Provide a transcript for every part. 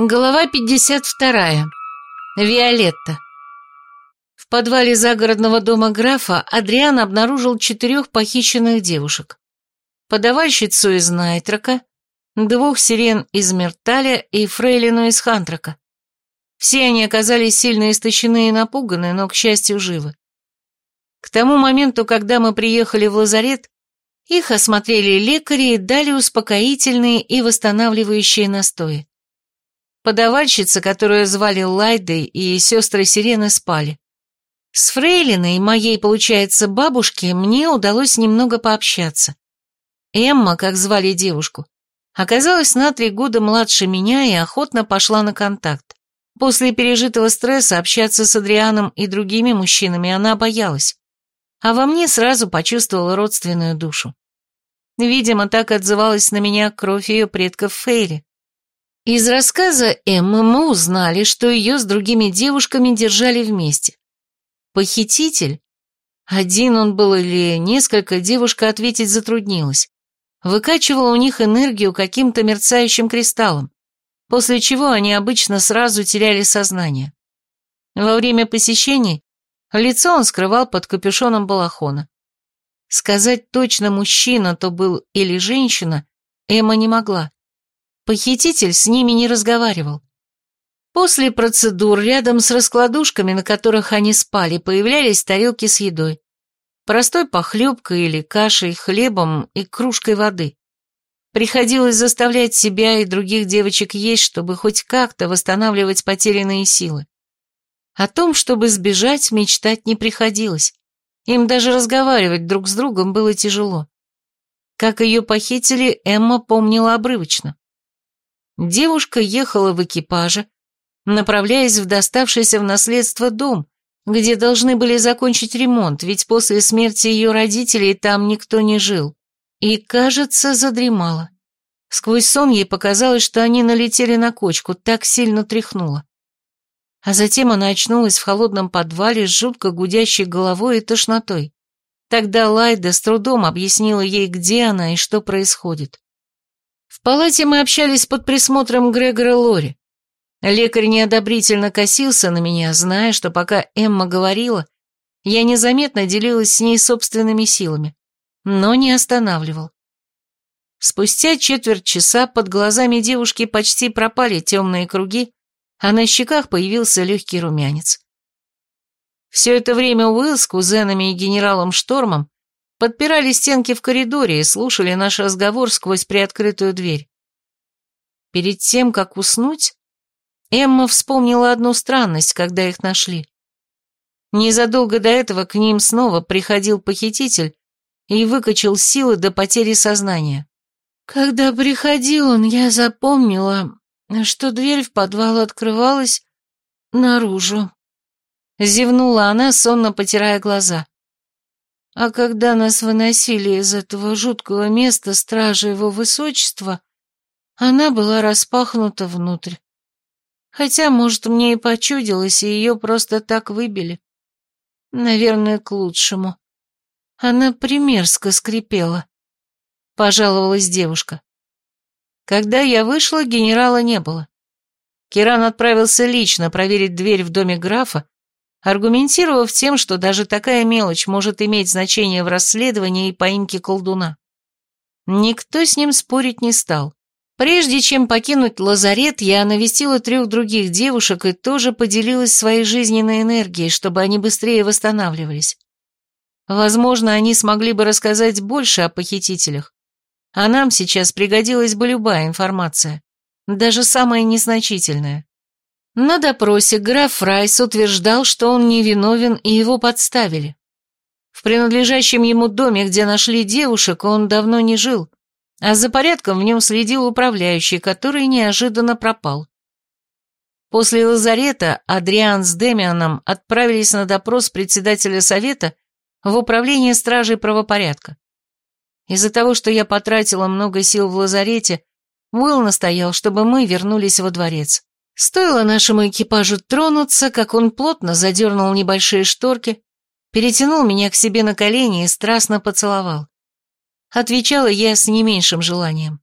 Глава 52. Виолетта. В подвале загородного дома графа Адриан обнаружил четырех похищенных девушек. Подавальщицу из Найтрока, двух сирен из Мерталя и фрейлину из Хантрака. Все они оказались сильно истощены и напуганы, но, к счастью, живы. К тому моменту, когда мы приехали в лазарет, их осмотрели лекари и дали успокоительные и восстанавливающие настои. Подавальщица, которую звали Лайдой, и сестры Сирены спали. С Фрейлиной, моей, получается, бабушки, мне удалось немного пообщаться. Эмма, как звали девушку, оказалась на три года младше меня и охотно пошла на контакт. После пережитого стресса общаться с Адрианом и другими мужчинами она боялась, а во мне сразу почувствовала родственную душу. Видимо, так отзывалась на меня кровь ее предков Фейри. Из рассказа Эммы мы узнали, что ее с другими девушками держали вместе. Похититель? Один он был или несколько, девушка ответить затруднилась. Выкачивала у них энергию каким-то мерцающим кристаллом, после чего они обычно сразу теряли сознание. Во время посещений лицо он скрывал под капюшоном балахона. Сказать точно, мужчина то был или женщина, Эмма не могла. Похититель с ними не разговаривал. После процедур рядом с раскладушками, на которых они спали, появлялись тарелки с едой. Простой похлебкой или кашей, хлебом и кружкой воды. Приходилось заставлять себя и других девочек есть, чтобы хоть как-то восстанавливать потерянные силы. О том, чтобы сбежать, мечтать не приходилось. Им даже разговаривать друг с другом было тяжело. Как ее похитили, Эмма помнила обрывочно. Девушка ехала в экипаже, направляясь в доставшийся в наследство дом, где должны были закончить ремонт, ведь после смерти ее родителей там никто не жил. И, кажется, задремала. Сквозь сон ей показалось, что они налетели на кочку, так сильно тряхнуло. А затем она очнулась в холодном подвале с жутко гудящей головой и тошнотой. Тогда Лайда с трудом объяснила ей, где она и что происходит. В палате мы общались под присмотром Грегора Лори. Лекарь неодобрительно косился на меня, зная, что пока Эмма говорила, я незаметно делилась с ней собственными силами, но не останавливал. Спустя четверть часа под глазами девушки почти пропали темные круги, а на щеках появился легкий румянец. Все это время Уилл с кузенами и генералом Штормом подпирали стенки в коридоре и слушали наш разговор сквозь приоткрытую дверь. Перед тем, как уснуть, Эмма вспомнила одну странность, когда их нашли. Незадолго до этого к ним снова приходил похититель и выкачал силы до потери сознания. Когда приходил он, я запомнила, что дверь в подвал открывалась наружу. Зевнула она, сонно потирая глаза. А когда нас выносили из этого жуткого места стражи его высочества, она была распахнута внутрь. Хотя, может, мне и почудилось, и ее просто так выбили. Наверное, к лучшему. Она примерзко скрипела. Пожаловалась девушка. Когда я вышла, генерала не было. Киран отправился лично проверить дверь в доме графа, аргументировав тем, что даже такая мелочь может иметь значение в расследовании и поимке колдуна. Никто с ним спорить не стал. Прежде чем покинуть лазарет, я навестила трех других девушек и тоже поделилась своей жизненной энергией, чтобы они быстрее восстанавливались. Возможно, они смогли бы рассказать больше о похитителях, а нам сейчас пригодилась бы любая информация, даже самая незначительная. На допросе граф Райс утверждал, что он невиновен и его подставили. В принадлежащем ему доме, где нашли девушек, он давно не жил, а за порядком в нем следил управляющий, который неожиданно пропал. После лазарета Адриан с Демианом отправились на допрос председателя совета в управление стражей правопорядка. Из-за того, что я потратила много сил в лазарете, Уилл настоял, чтобы мы вернулись во дворец. Стоило нашему экипажу тронуться, как он плотно задернул небольшие шторки, перетянул меня к себе на колени и страстно поцеловал. Отвечала я с не меньшим желанием.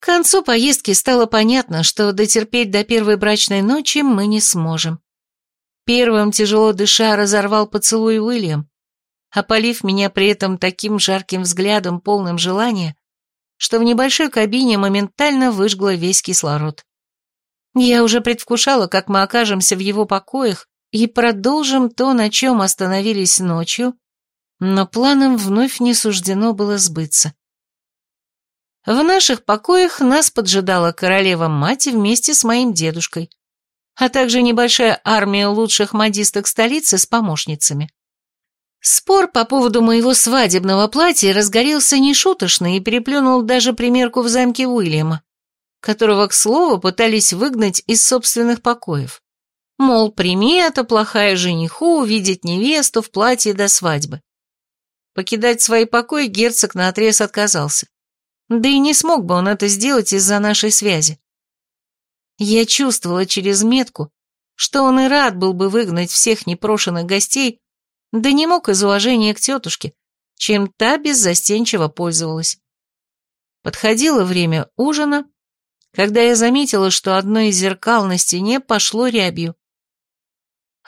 К концу поездки стало понятно, что дотерпеть до первой брачной ночи мы не сможем. Первым, тяжело дыша, разорвал поцелуй Уильям, опалив меня при этом таким жарким взглядом, полным желания, что в небольшой кабине моментально выжгло весь кислород. Я уже предвкушала, как мы окажемся в его покоях и продолжим то, на чем остановились ночью, но планам вновь не суждено было сбыться. В наших покоях нас поджидала королева-мать вместе с моим дедушкой, а также небольшая армия лучших модисток столицы с помощницами. Спор по поводу моего свадебного платья разгорелся нешуточно и переплюнул даже примерку в замке Уильяма, которого, к слову, пытались выгнать из собственных покоев. Мол, примета плохая жениху увидеть невесту в платье до свадьбы. Покидать свои покои герцог наотрез отказался. Да и не смог бы он это сделать из-за нашей связи. Я чувствовала через метку, что он и рад был бы выгнать всех непрошенных гостей да не мог из уважения к тетушке, чем та беззастенчиво пользовалась. Подходило время ужина, когда я заметила, что одно из зеркал на стене пошло рябью.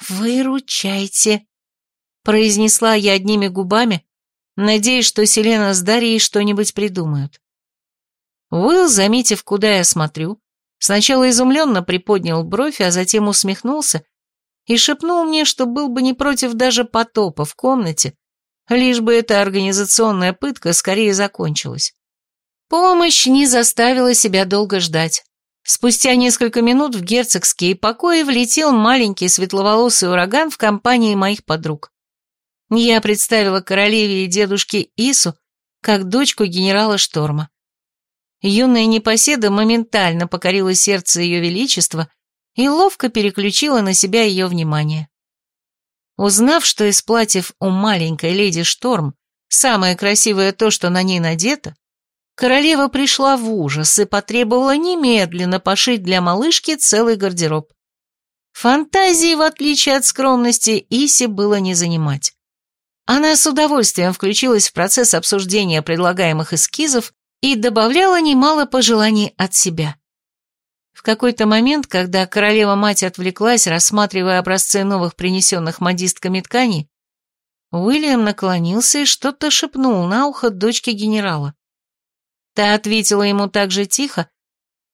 «Выручайте», — произнесла я одними губами, надеясь, что Селена с Дарьей что-нибудь придумают. Уилл, заметив, куда я смотрю, сначала изумленно приподнял бровь, а затем усмехнулся и шепнул мне, что был бы не против даже потопа в комнате, лишь бы эта организационная пытка скорее закончилась. Помощь не заставила себя долго ждать. Спустя несколько минут в герцогские покои влетел маленький светловолосый ураган в компании моих подруг. Я представила королеве и дедушке Ису как дочку генерала Шторма. Юная непоседа моментально покорила сердце ее величества и ловко переключила на себя ее внимание. Узнав, что из платьев у маленькой леди Шторм самое красивое то, что на ней надето, королева пришла в ужас и потребовала немедленно пошить для малышки целый гардероб. Фантазии, в отличие от скромности, Иси было не занимать. Она с удовольствием включилась в процесс обсуждения предлагаемых эскизов и добавляла немало пожеланий от себя. В какой-то момент, когда королева-мать отвлеклась, рассматривая образцы новых принесенных модистками тканей, Уильям наклонился и что-то шепнул на ухо дочке генерала. Та ответила ему так же тихо,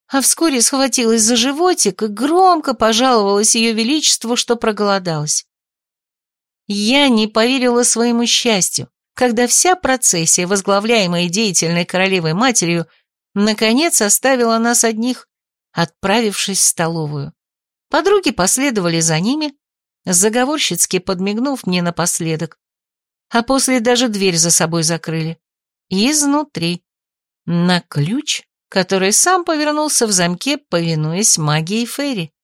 а вскоре схватилась за животик и громко пожаловалась ее величеству, что проголодалась. Я не поверила своему счастью, когда вся процессия, возглавляемая деятельной королевой-матерью, наконец оставила нас одних отправившись в столовую. Подруги последовали за ними, заговорщицки подмигнув мне напоследок, а после даже дверь за собой закрыли. Изнутри. На ключ, который сам повернулся в замке, повинуясь магии Ферри.